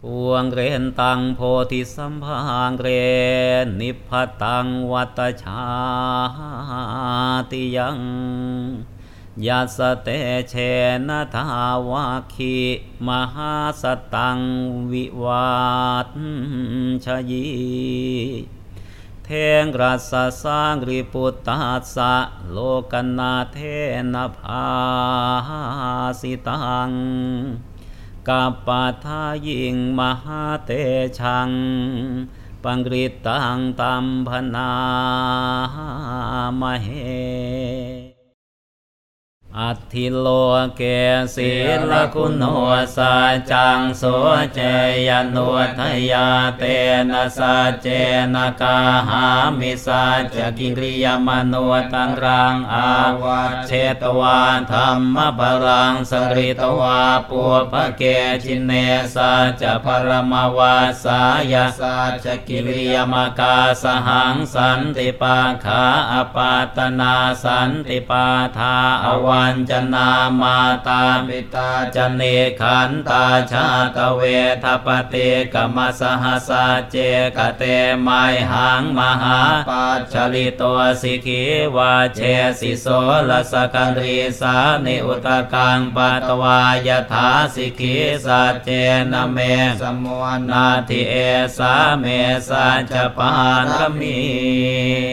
พวงเรนตังโพธิสัมภางเรนนิพพตังวัตชาติยังยัสเตเชนะทาวาคีมหาสตังวิวัตชยีเทงรัสสางริปุตตาสะโลกนาเทนภาสิตัง กัปปะทายิงมหาเตชัง ปังกฤตังตัมพนามเห อัติโลเกศีลคุณโนสาจังโสเจยโนทยาเตนะสาเจนะกาหามิสาจกิริยมโนตังรังอาวาเชตวาธรรมบรังสริตวาปุพเกจินเนสาจพรมวาสายสาจกิริยมกาสหังสันติปาขาอปาตนาสันติปาทาอวันจนามาตาปิตาจเนขันตาชาตเวทปติกมสหสาเจกเตไมหังมหาปัจฉลิตัวสิกีวาเชสิโสลสกันรีสานิอุตกังปัตวายถาสิกีสัจเจนะเมสมุนาทิเอสาเมสัจปานมี